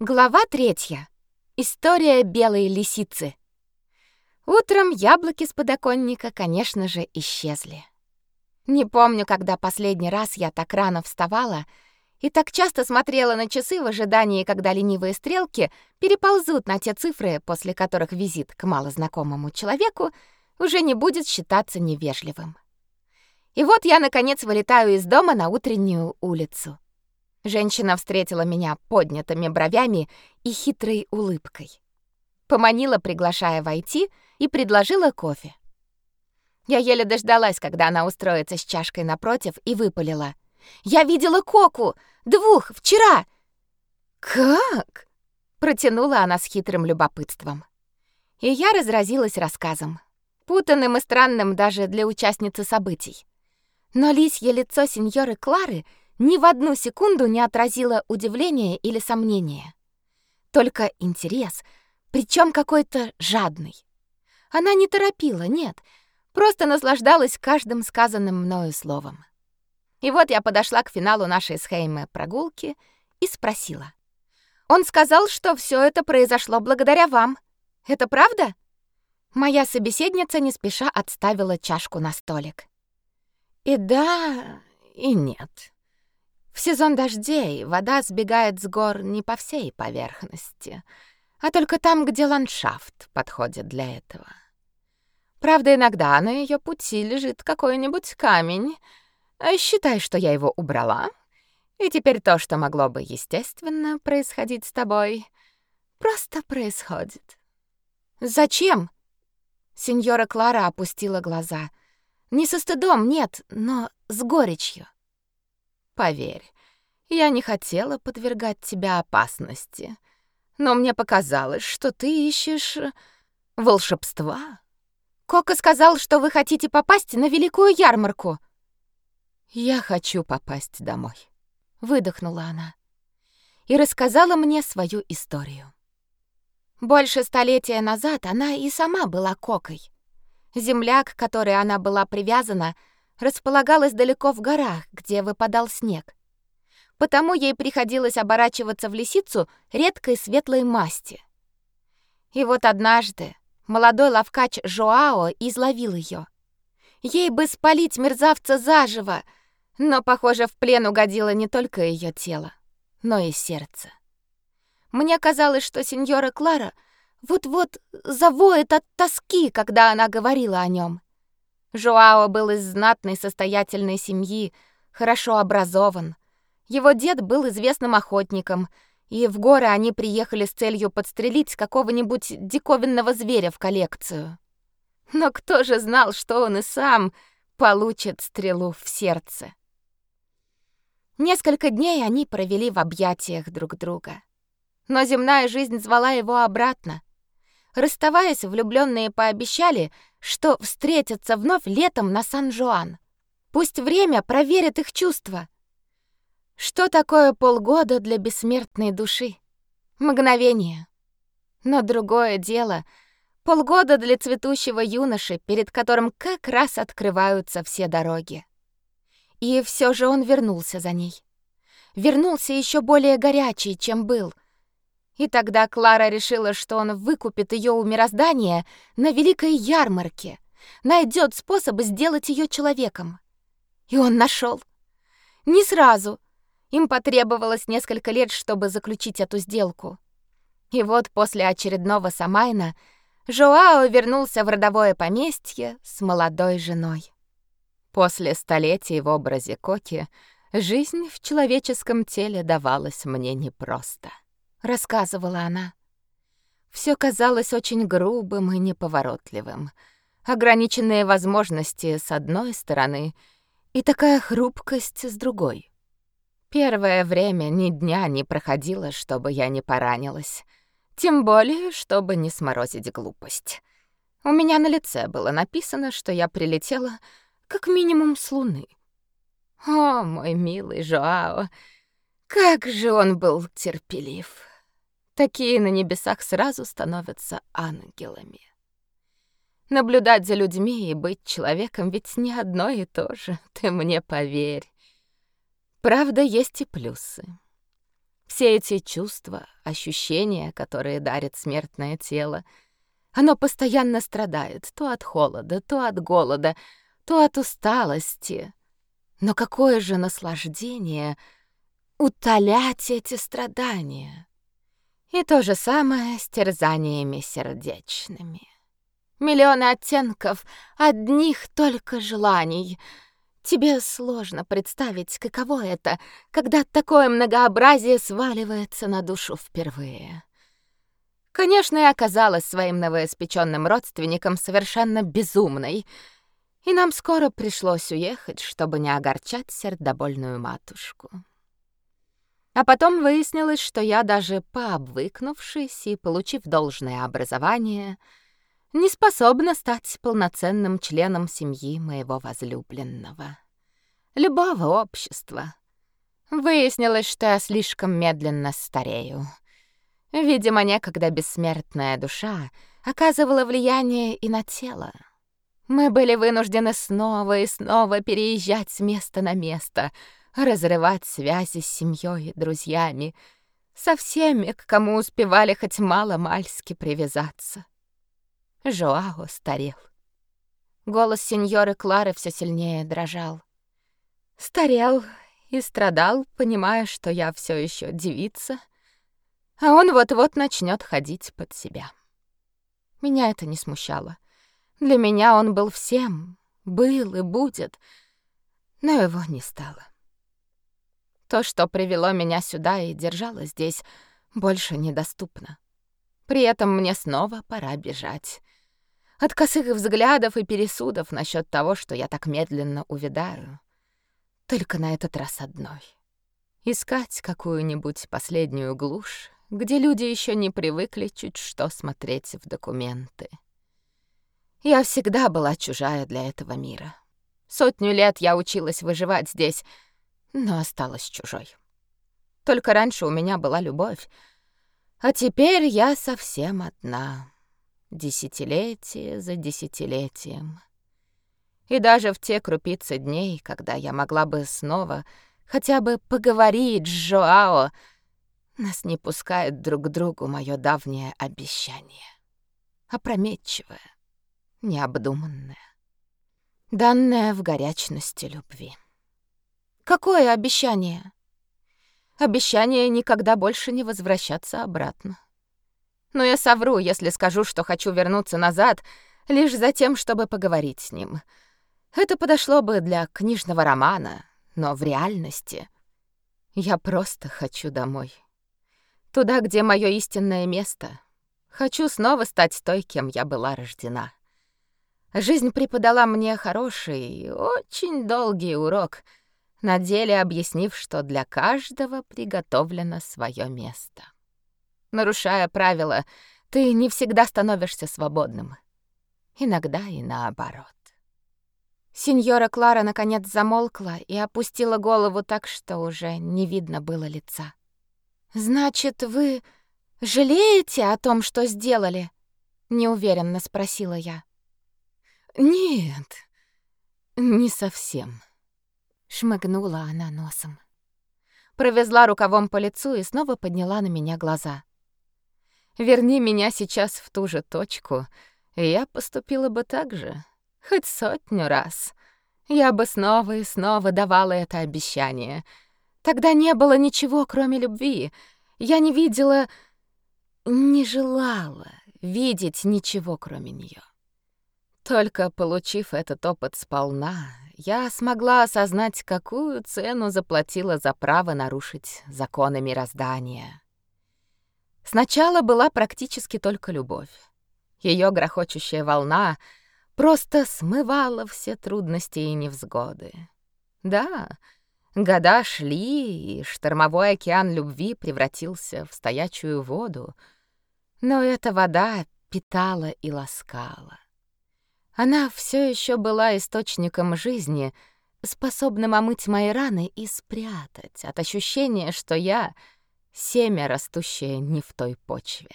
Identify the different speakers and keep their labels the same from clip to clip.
Speaker 1: Глава третья. История белой лисицы. Утром яблоки с подоконника, конечно же, исчезли. Не помню, когда последний раз я так рано вставала и так часто смотрела на часы в ожидании, когда ленивые стрелки переползут на те цифры, после которых визит к малознакомому человеку уже не будет считаться невежливым. И вот я наконец вылетаю из дома на утреннюю улицу. Женщина встретила меня поднятыми бровями и хитрой улыбкой. Поманила, приглашая войти, и предложила кофе. Я еле дождалась, когда она устроится с чашкой напротив, и выпалила: "Я видела Коку, двух вчера". "Как?" протянула она с хитрым любопытством. И я разразилась рассказом, путанным и странным даже для участницы событий. Но лисье лицо сеньоры Клары ни в одну секунду не отразило удивления или сомнения. Только интерес, причем какой-то жадный. Она не торопила, нет, просто наслаждалась каждым сказанным мною словом. И вот я подошла к финалу нашей с Хейме прогулки и спросила. «Он сказал, что все это произошло благодаря вам. Это правда?» Моя собеседница не спеша отставила чашку на столик. И да, и нет. В сезон дождей вода сбегает с гор не по всей поверхности, а только там, где ландшафт подходит для этого. Правда, иногда на ее пути лежит какой-нибудь камень. А считай, что я его убрала. И теперь то, что могло бы естественно происходить с тобой, просто происходит. Зачем? Сеньора Клара опустила глаза — не со стыдом, нет, но с горечью. Поверь, я не хотела подвергать тебя опасности, но мне показалось, что ты ищешь волшебства. Кока сказал, что вы хотите попасть на великую ярмарку. Я хочу попасть домой, выдохнула она и рассказала мне свою историю. Больше столетия назад она и сама была Кокой. Земля, к которой она была привязана, располагалась далеко в горах, где выпадал снег. Потому ей приходилось оборачиваться в лисицу редкой светлой масти. И вот однажды молодой ловкач Жоао изловил ее. Ей бы спалить мерзавца заживо, но, похоже, в плен угодило не только ее тело, но и сердце. Мне казалось, что сеньора Клара — вот-вот завоет от тоски, когда она говорила о нем. Жоао был из знатной состоятельной семьи, хорошо образован. Его дед был известным охотником, и в горы они приехали с целью подстрелить какого-нибудь диковинного зверя в коллекцию. Но кто же знал, что он и сам получит стрелу в сердце? Несколько дней они провели в объятиях друг друга. Но земная жизнь звала его обратно. Расставаясь, влюбленные пообещали, что встретятся вновь летом на Сан-Жуан. Пусть время проверит их чувства. Что такое полгода для бессмертной души? Мгновение. Но другое дело — полгода для цветущего юноши, перед которым как раз открываются все дороги. И все же он вернулся за ней. Вернулся еще более горячий, чем был — и тогда Клара решила, что он выкупит ее у мироздания на великой ярмарке, найдет способ сделать ее человеком. И он нашел. Не сразу. Им потребовалось несколько лет, чтобы заключить эту сделку. И вот после очередного Самайна Жоао вернулся в родовое поместье с молодой женой. После столетий в образе Коки жизнь в человеческом теле давалась мне непросто рассказывала она. Все казалось очень грубым и неповоротливым. Ограниченные возможности с одной стороны и такая хрупкость с другой. Первое время ни дня не проходило, чтобы я не поранилась. Тем более, чтобы не сморозить глупость. У меня на лице было написано, что я прилетела как минимум с Луны. О, мой милый Жоао, как же он был терпелив. Такие на небесах сразу становятся ангелами. Наблюдать за людьми и быть человеком ведь не одно и то же, ты мне поверь. Правда, есть и плюсы. Все эти чувства, ощущения, которые дарит смертное тело, оно постоянно страдает то от холода, то от голода, то от усталости. Но какое же наслаждение утолять эти страдания! И то же самое с терзаниями сердечными. Миллионы оттенков одних только желаний — Тебе сложно представить, каково это, когда такое многообразие сваливается на душу впервые. Конечно, я оказалась своим новоиспечённым родственником совершенно безумной, и нам скоро пришлось уехать, чтобы не огорчать сердобольную матушку. А потом выяснилось, что я даже пообвыкнувшись и получив должное образование — не способна стать полноценным членом семьи моего возлюбленного. Любого общества. Выяснилось, что я слишком медленно старею. Видимо, некогда бессмертная душа оказывала влияние и на тело. Мы были вынуждены снова и снова переезжать с места на место, разрывать связи с семьей и друзьями, со всеми, к кому успевали хоть мало-мальски привязаться. Жоао старел. Голос сеньоры Клары все сильнее дрожал. Старел и страдал, понимая, что я все еще девица, а он вот-вот начнет ходить под себя. Меня это не смущало. Для меня он был всем, был и будет, но его не стало. То, что привело меня сюда и держало здесь, больше недоступно. При этом мне снова пора бежать. От косых взглядов и пересудов насчет того, что я так медленно увядаю. Только на этот раз одной. Искать какую-нибудь последнюю глушь, где люди еще не привыкли чуть что смотреть в документы. Я всегда была чужая для этого мира. Сотню лет я училась выживать здесь, но осталась чужой. Только раньше у меня была любовь, а теперь я совсем одна десятилетие за десятилетием. И даже в те крупицы дней, когда я могла бы снова хотя бы поговорить с Жоао, нас не пускает друг к другу мое давнее обещание. Опрометчивое, необдуманное, данное в горячности любви. Какое обещание? Обещание никогда больше не возвращаться обратно. Но я совру, если скажу, что хочу вернуться назад лишь за тем, чтобы поговорить с ним. Это подошло бы для книжного романа, но в реальности я просто хочу домой. Туда, где мое истинное место. Хочу снова стать той, кем я была рождена. Жизнь преподала мне хороший, очень долгий урок, на деле объяснив, что для каждого приготовлено свое место. Нарушая правила, ты не всегда становишься свободным. Иногда и наоборот. Сеньора Клара наконец замолкла и опустила голову так, что уже не видно было лица. «Значит, вы жалеете о том, что сделали?» — неуверенно спросила я. «Нет, не совсем», — шмыгнула она носом. Провезла рукавом по лицу и снова подняла на меня глаза. Верни меня сейчас в ту же точку, и я поступила бы так же, хоть сотню раз. Я бы снова и снова давала это обещание. Тогда не было ничего, кроме любви. Я не видела, не желала видеть ничего, кроме нее. Только получив этот опыт сполна, я смогла осознать, какую цену заплатила за право нарушить законы мироздания. Сначала была практически только любовь. Ее грохочущая волна просто смывала все трудности и невзгоды. Да, года шли, и штормовой океан любви превратился в стоячую воду, но эта вода питала и ласкала. Она все еще была источником жизни, способным омыть мои раны и спрятать от ощущения, что я — семя, растущее не в той почве.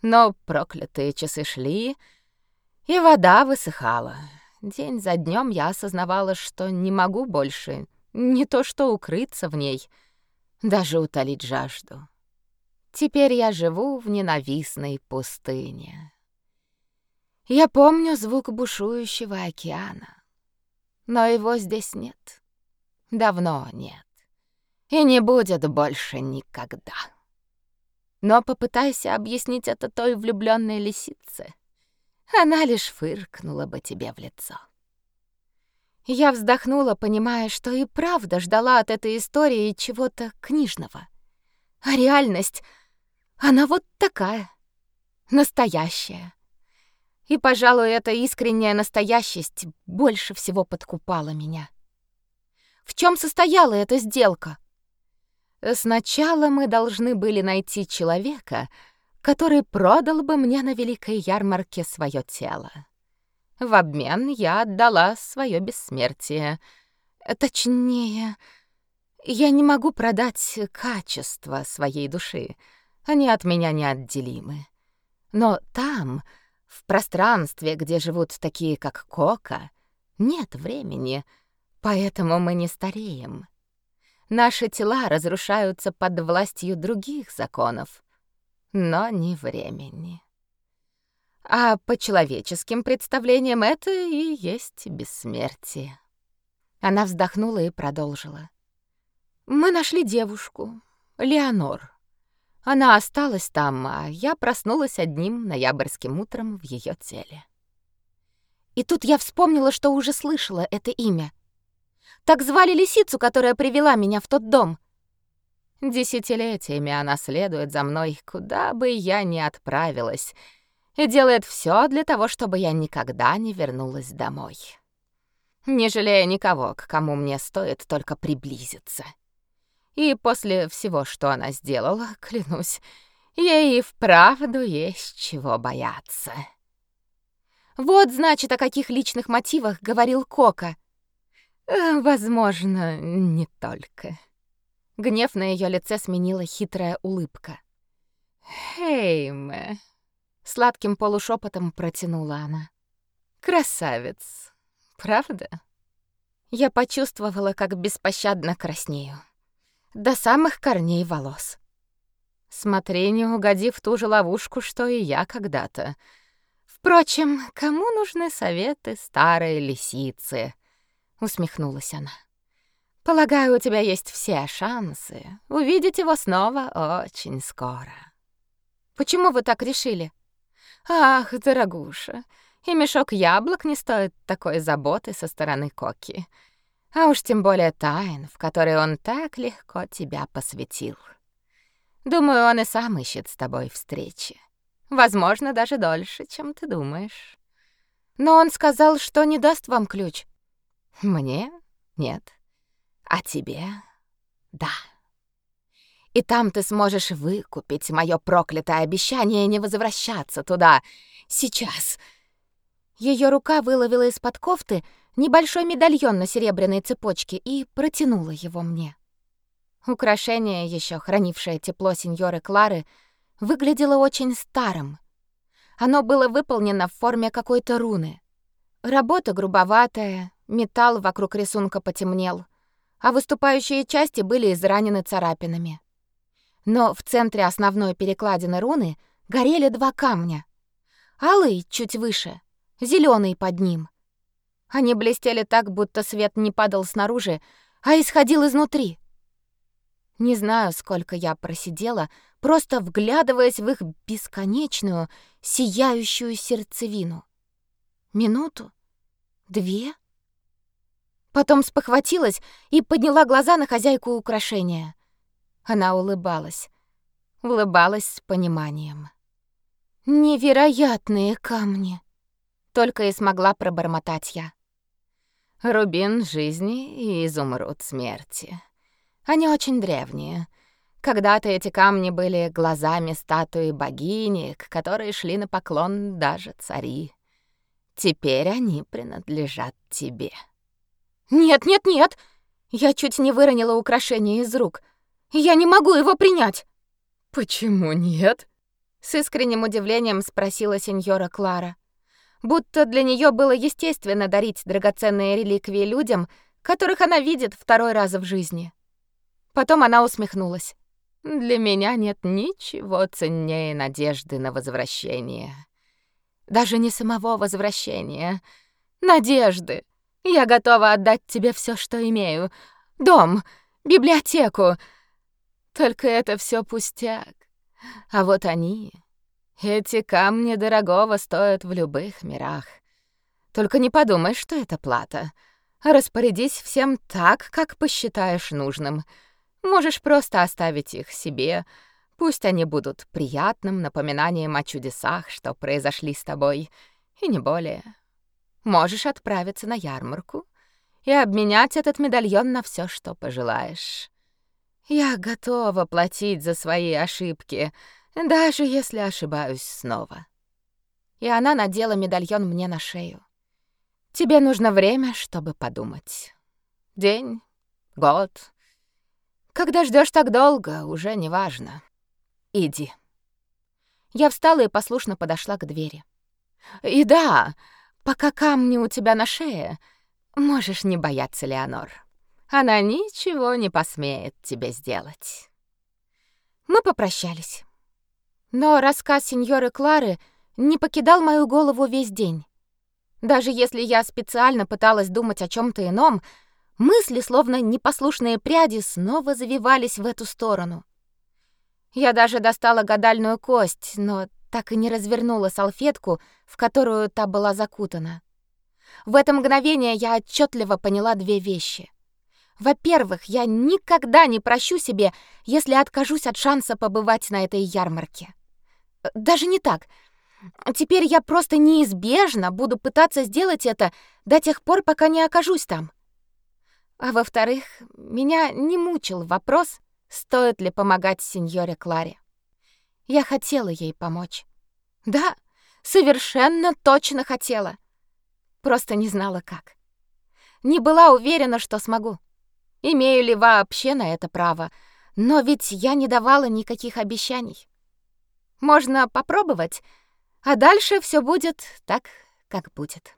Speaker 1: Но проклятые часы шли, и вода высыхала. День за днем я осознавала, что не могу больше не то что укрыться в ней, даже утолить жажду. Теперь я живу в ненавистной пустыне. Я помню звук бушующего океана, но его здесь нет. Давно нет. И не будет больше никогда. Но попытайся объяснить это той влюбленной лисице. Она лишь фыркнула бы тебе в лицо. Я вздохнула, понимая, что и правда ждала от этой истории чего-то книжного. А реальность, она вот такая, настоящая. И, пожалуй, эта искренняя настоящесть больше всего подкупала меня. В чем состояла эта сделка? Сначала мы должны были найти человека, который продал бы мне на великой ярмарке свое тело. В обмен я отдала свое бессмертие. Точнее, я не могу продать качество своей души. Они от меня неотделимы. Но там, в пространстве, где живут такие, как Кока, нет времени, поэтому мы не стареем. Наши тела разрушаются под властью других законов, но не времени. А по человеческим представлениям это и есть бессмертие. Она вздохнула и продолжила. Мы нашли девушку, Леонор. Она осталась там, а я проснулась одним ноябрьским утром в ее теле. И тут я вспомнила, что уже слышала это имя. Так звали лисицу, которая привела меня в тот дом. Десятилетиями она следует за мной, куда бы я ни отправилась — и делает все для того, чтобы я никогда не вернулась домой. Не жалея никого, к кому мне стоит только приблизиться. И после всего, что она сделала, клянусь, ей и вправду есть чего бояться. Вот, значит, о каких личных мотивах говорил Кока. Э, возможно, не только. Гнев на ее лице сменила хитрая улыбка. «Хейме, Сладким полушепотом протянула она. Красавец, правда? Я почувствовала, как беспощадно краснею. До самых корней волос. Смотри, не угоди в ту же ловушку, что и я когда-то. Впрочем, кому нужны советы старой лисицы? Усмехнулась она. Полагаю, у тебя есть все шансы увидеть его снова очень скоро. Почему вы так решили? Ах, дорогуша, и мешок яблок не стоит такой заботы со стороны Коки. А уж тем более тайн, в которые он так легко тебя посвятил. Думаю, он и сам ищет с тобой встречи. Возможно, даже дольше, чем ты думаешь. Но он сказал, что не даст вам ключ. Мне? Нет. А тебе? Да. И там ты сможешь выкупить мое проклятое обещание не возвращаться туда. Сейчас. Ее рука выловила из-под кофты небольшой медальон на серебряной цепочке и протянула его мне. Украшение, еще хранившее тепло сеньоры Клары, выглядело очень старым. Оно было выполнено в форме какой-то руны. Работа грубоватая, металл вокруг рисунка потемнел, а выступающие части были изранены царапинами. Но в центре основной перекладины руны горели два камня. Алый чуть выше, зеленый под ним. Они блестели так, будто свет не падал снаружи, а исходил изнутри. Не знаю, сколько я просидела, просто вглядываясь в их бесконечную, сияющую сердцевину. Минуту? Две? Потом спохватилась и подняла глаза на хозяйку украшения. Она улыбалась. Улыбалась с пониманием. «Невероятные камни!» Только и смогла пробормотать я. Рубин жизни и изумруд смерти. Они очень древние. Когда-то эти камни были глазами статуи богини, к которой шли на поклон даже цари. Теперь они принадлежат тебе. Нет, нет, нет. Я чуть не выронила украшение из рук. Я не могу его принять. Почему нет? С искренним удивлением спросила сеньора Клара. Будто для нее было естественно дарить драгоценные реликвии людям, которых она видит второй раз в жизни. Потом она усмехнулась. Для меня нет ничего ценнее надежды на возвращение. Даже не самого возвращения, надежды. Я готова отдать тебе все, что имею. Дом, библиотеку. Только это все пустяк. А вот они, эти камни дорогого стоят в любых мирах. Только не подумай, что это плата. Распорядись всем так, как посчитаешь нужным. Можешь просто оставить их себе. Пусть они будут приятным напоминанием о чудесах, что произошли с тобой, и не более. Можешь отправиться на ярмарку и обменять этот медальон на все, что пожелаешь. Я готова платить за свои ошибки, даже если ошибаюсь снова. И она надела медальон мне на шею. Тебе нужно время, чтобы подумать. День, год. Когда ждешь так долго, уже не важно. Иди. Я встала и послушно подошла к двери. И да, пока камни у тебя на шее, можешь не бояться Леонор. Она ничего не посмеет тебе сделать. Мы попрощались. Но рассказ сеньоры Клары не покидал мою голову весь день. Даже если я специально пыталась думать о чем то ином, мысли, словно непослушные пряди, снова завивались в эту сторону. Я даже достала гадальную кость, но так и не развернула салфетку, в которую та была закутана. В это мгновение я отчетливо поняла две вещи. Во-первых, я никогда не прощу себе, если откажусь от шанса побывать на этой ярмарке. Даже не так. Теперь я просто неизбежно буду пытаться сделать это до тех пор, пока не окажусь там. А во-вторых, меня не мучил вопрос, стоит ли помогать сеньоре Кларе. Я хотела ей помочь. Да, совершенно точно хотела. Просто не знала как. Не была уверена, что смогу. Имею ли вообще на это право? Но ведь я не давала никаких обещаний. Можно попробовать, а дальше все будет так, как будет.